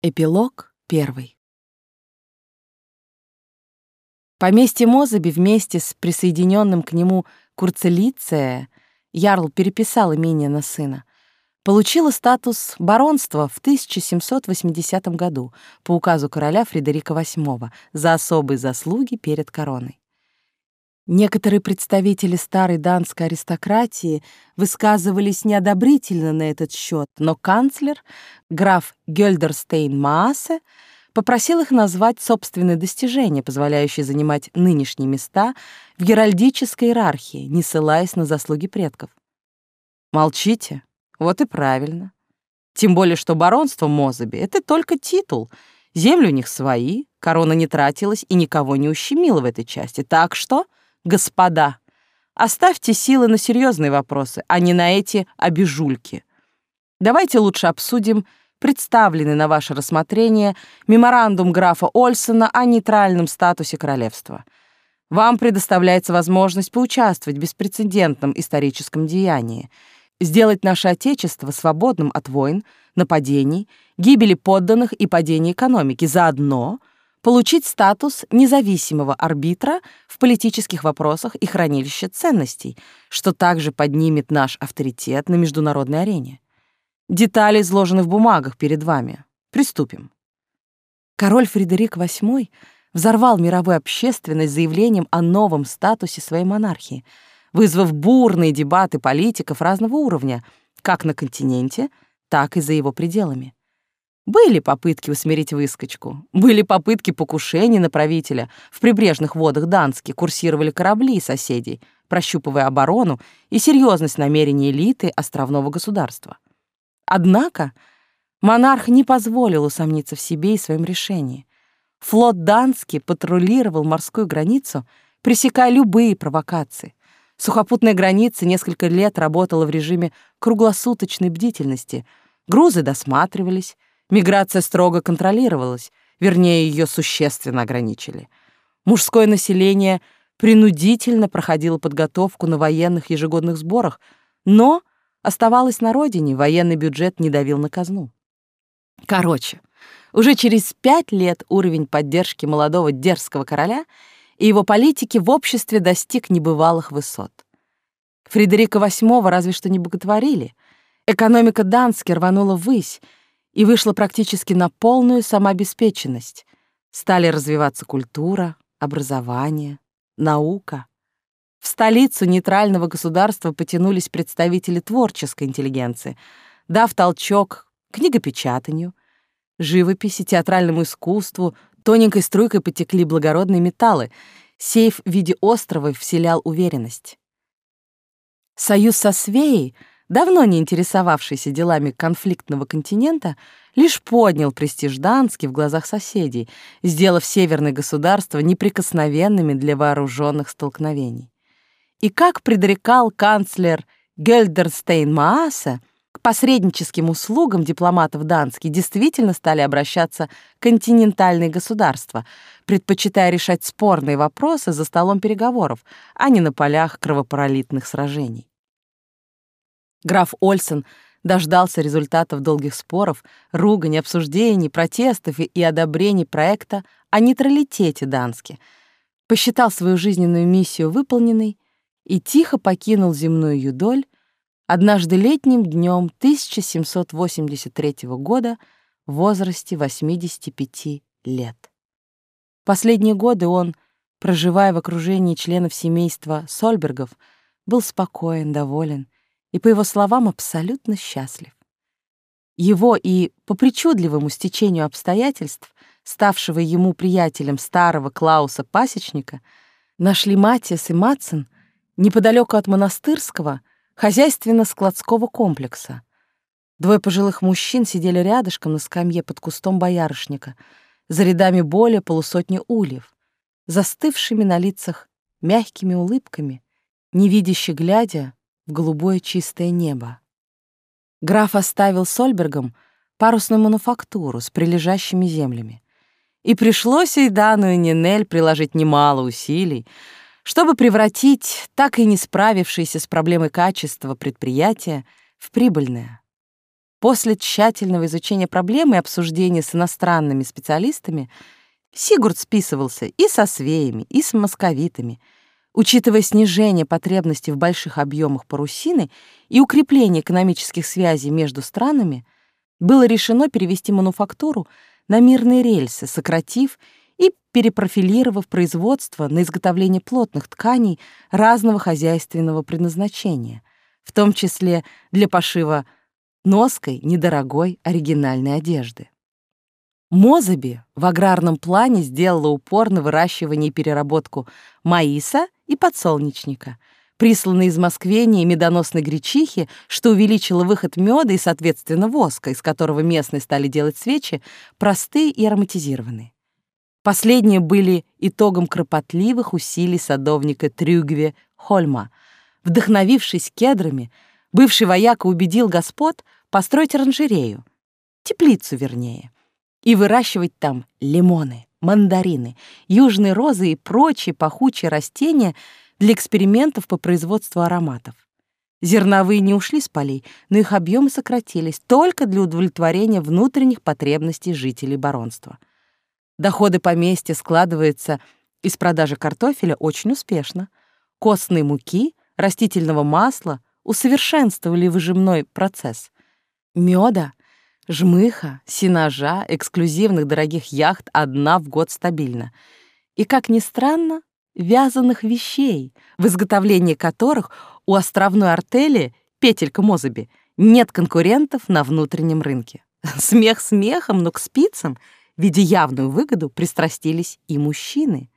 Эпилог первый. Поместье Мозаби вместе с присоединенным к нему Курцелиция, Ярл переписал имение на сына, получило статус баронства в 1780 году по указу короля Фредерика VIII за особые заслуги перед короной. Некоторые представители старой данской аристократии высказывались неодобрительно на этот счет, но канцлер, граф Гёльдерстейн Маасе, попросил их назвать собственные достижения, позволяющие занимать нынешние места в геральдической иерархии, не ссылаясь на заслуги предков. Молчите. Вот и правильно. Тем более, что баронство Мозаби — это только титул. Земли у них свои, корона не тратилась и никого не ущемила в этой части. Так что Господа, оставьте силы на серьезные вопросы, а не на эти обижульки. Давайте лучше обсудим представленный на ваше рассмотрение меморандум графа Ольсона о нейтральном статусе королевства. Вам предоставляется возможность поучаствовать в беспрецедентном историческом деянии, сделать наше Отечество свободным от войн, нападений, гибели подданных и падения экономики, заодно получить статус независимого арбитра в политических вопросах и хранилища ценностей, что также поднимет наш авторитет на международной арене. Детали изложены в бумагах перед вами. Приступим. Король Фредерик VIII взорвал мировую общественность заявлением о новом статусе своей монархии, вызвав бурные дебаты политиков разного уровня, как на континенте, так и за его пределами. Были попытки усмирить выскочку, были попытки покушений на правителя. В прибрежных водах Дански курсировали корабли соседей, прощупывая оборону и серьезность намерений элиты островного государства. Однако монарх не позволил усомниться в себе и своем решении. Флот Дански патрулировал морскую границу, пресекая любые провокации. Сухопутная граница несколько лет работала в режиме круглосуточной бдительности. Грузы досматривались, Миграция строго контролировалась, вернее, ее существенно ограничили. Мужское население принудительно проходило подготовку на военных ежегодных сборах, но оставалось на родине, военный бюджет не давил на казну. Короче, уже через пять лет уровень поддержки молодого дерзкого короля и его политики в обществе достиг небывалых высот. Фредерика VIII разве что не боготворили. Экономика Дански рванула ввысь, и вышла практически на полную самообеспеченность. Стали развиваться культура, образование, наука. В столицу нейтрального государства потянулись представители творческой интеллигенции, дав толчок книгопечатанию, живописи, театральному искусству, тоненькой струйкой потекли благородные металлы, сейф в виде острова вселял уверенность. Союз со Свеей — давно не интересовавшийся делами конфликтного континента, лишь поднял престиж Дански в глазах соседей, сделав северные государства неприкосновенными для вооруженных столкновений. И как предрекал канцлер Гельдерстейн Мааса, к посредническим услугам дипломатов Дански действительно стали обращаться континентальные государства, предпочитая решать спорные вопросы за столом переговоров, а не на полях кровопролитных сражений. Граф Ольсен дождался результатов долгих споров, ругань, обсуждений, протестов и одобрений проекта о нейтралитете Дански, посчитал свою жизненную миссию выполненной и тихо покинул земную юдоль однажды летним днем 1783 года в возрасте 85 лет. Последние годы он, проживая в окружении членов семейства Сольбергов, был спокоен, доволен и, по его словам, абсолютно счастлив. Его и по причудливому стечению обстоятельств, ставшего ему приятелем старого Клауса-пасечника, нашли Матиас и Матсон неподалеку от монастырского хозяйственно-складского комплекса. Двое пожилых мужчин сидели рядышком на скамье под кустом боярышника, за рядами более полусотни ульев, застывшими на лицах мягкими улыбками, невидяще глядя в голубое чистое небо. Граф оставил Сольбергом парусную мануфактуру с прилежащими землями. И пришлось Эйдану и Нинель приложить немало усилий, чтобы превратить так и не справившееся с проблемой качества предприятия в прибыльное. После тщательного изучения проблемы и обсуждения с иностранными специалистами Сигурд списывался и со свеями, и с московитами. Учитывая снижение потребностей в больших объемах парусины и укрепление экономических связей между странами, было решено перевести мануфактуру на мирные рельсы, сократив и перепрофилировав производство на изготовление плотных тканей разного хозяйственного предназначения, в том числе для пошива ноской недорогой оригинальной одежды. Мозаби в аграрном плане сделала упор на выращивание и переработку маиса и подсолнечника, присланные из Москвения медоносной гречихи, что увеличило выход меда и, соответственно, воска, из которого местные стали делать свечи, простые и ароматизированные. Последние были итогом кропотливых усилий садовника Трюгве Хольма. Вдохновившись кедрами, бывший вояка убедил господ построить оранжерею, теплицу вернее, и выращивать там лимоны, мандарины, южные розы и прочие пахучие растения для экспериментов по производству ароматов. Зерновые не ушли с полей, но их объемы сократились только для удовлетворения внутренних потребностей жителей баронства. Доходы поместья складываются из продажи картофеля очень успешно. Костной муки, растительного масла усовершенствовали выжимной процесс. Меда, жмыха, синажа, эксклюзивных дорогих яхт одна в год стабильно. И, как ни странно, вязаных вещей, в изготовлении которых у островной артели Петелька Мозаби нет конкурентов на внутреннем рынке. Смех смехом, но к спицам — видя явную выгоду, пристрастились и мужчины.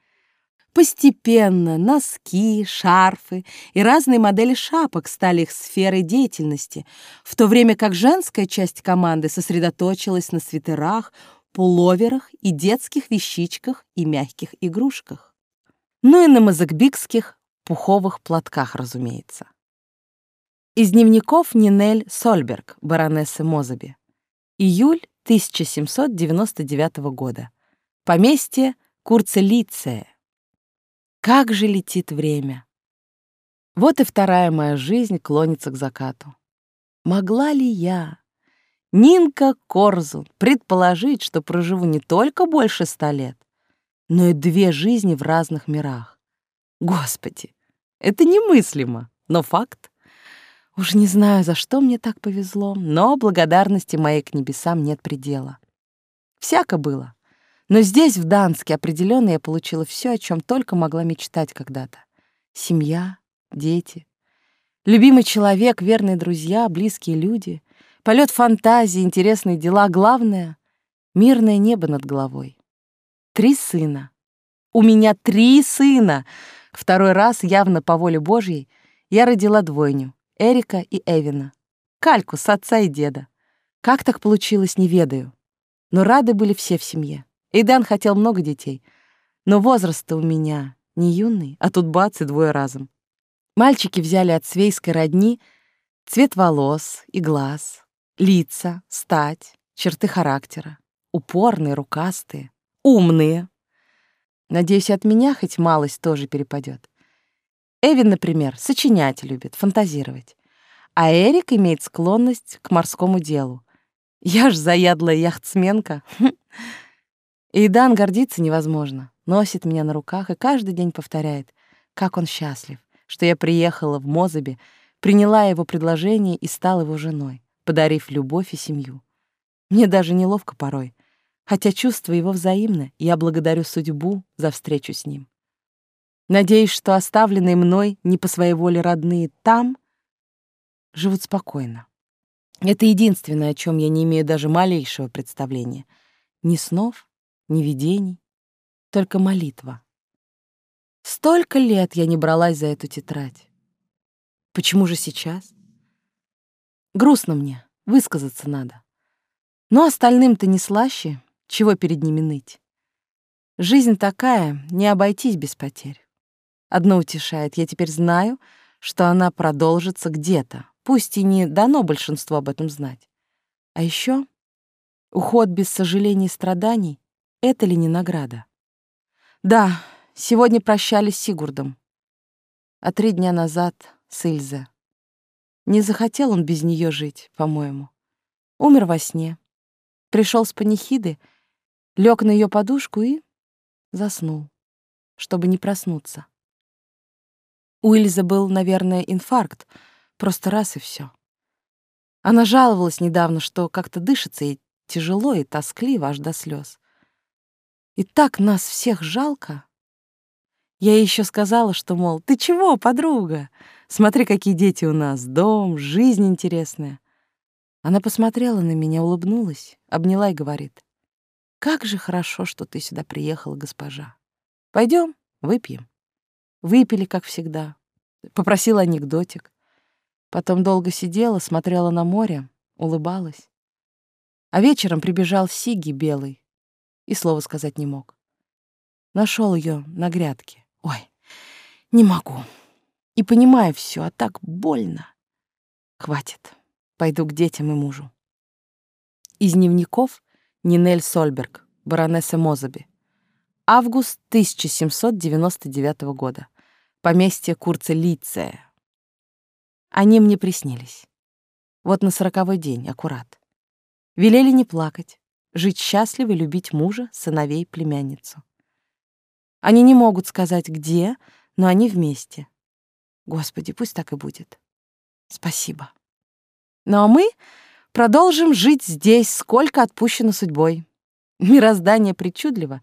Постепенно носки, шарфы и разные модели шапок стали их сферой деятельности, в то время как женская часть команды сосредоточилась на свитерах, пуловерах и детских вещичках и мягких игрушках. Ну и на мозыкбикских пуховых платках, разумеется. Из дневников Нинель Сольберг, баронессы Мозаби. Июль 1799 года. Поместье Курцелиция. Как же летит время! Вот и вторая моя жизнь клонится к закату. Могла ли я, Нинка Корзун, предположить, что проживу не только больше ста лет, но и две жизни в разных мирах? Господи, это немыслимо, но факт. Уж не знаю, за что мне так повезло, но благодарности моей к небесам нет предела. Всяко было. Но здесь, в Данске, определенно я получила все, о чем только могла мечтать когда-то. Семья, дети, любимый человек, верные друзья, близкие люди, полет фантазии, интересные дела, главное — мирное небо над головой. Три сына. У меня три сына! Второй раз, явно по воле Божьей, я родила двойню — Эрика и Эвина. Кальку с отца и деда. Как так получилось, не ведаю. Но рады были все в семье. Эйдан хотел много детей. Но возраст-то у меня не юный, а тут бац и двое разом. Мальчики взяли от свейской родни цвет волос и глаз, лица, стать, черты характера. Упорные, рукастые, умные. Надеюсь, от меня хоть малость тоже перепадет. Эвин, например, сочинять любит, фантазировать. А Эрик имеет склонность к морскому делу. Я ж заядлая яхтсменка. И Дан гордиться невозможно. Носит меня на руках и каждый день повторяет, как он счастлив, что я приехала в Мозаби, приняла его предложение и стала его женой, подарив любовь и семью. Мне даже неловко порой, хотя чувство его взаимно, и я благодарю судьбу за встречу с ним. Надеюсь, что оставленные мной не по своей воле родные там живут спокойно. Это единственное, о чем я не имею даже малейшего представления. Ни снов, ни видений, только молитва. Столько лет я не бралась за эту тетрадь. Почему же сейчас? Грустно мне, высказаться надо. Но остальным-то не слаще, чего перед ними ныть. Жизнь такая, не обойтись без потерь. Одно утешает, я теперь знаю, что она продолжится где-то, пусть и не дано большинству об этом знать. А еще уход без сожалений и страданий — это ли не награда? Да, сегодня прощались с Сигурдом, а три дня назад с Ильзе. Не захотел он без нее жить, по-моему. Умер во сне. Пришел с панихиды, лег на ее подушку и заснул, чтобы не проснуться. У Ильзы был, наверное, инфаркт, просто раз и все. Она жаловалась недавно, что как-то дышится ей тяжело и тоскливо аж до слез. И так нас всех жалко. Я еще сказала, что, мол, ты чего, подруга? Смотри, какие дети у нас, дом, жизнь интересная. Она посмотрела на меня, улыбнулась, обняла и говорит, «Как же хорошо, что ты сюда приехала, госпожа. Пойдем, выпьем». Выпили, как всегда. Попросила анекдотик. Потом долго сидела, смотрела на море, улыбалась. А вечером прибежал Сиги белый и слова сказать не мог. Нашел ее на грядке. Ой, не могу. И понимаю все, а так больно. Хватит. Пойду к детям и мужу. Из дневников Нинель Сольберг, баронесса Мозаби. Август 1799 года. Поместье Курца-Лиция. Они мне приснились. Вот на сороковой день, аккурат. Велели не плакать, жить счастливо, любить мужа, сыновей, племянницу. Они не могут сказать, где, но они вместе. Господи, пусть так и будет. Спасибо. Ну а мы продолжим жить здесь, сколько отпущено судьбой. Мироздание причудливо.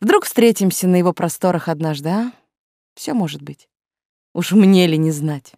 Вдруг встретимся на его просторах однажды, а? Все может быть. Уж мне ли не знать.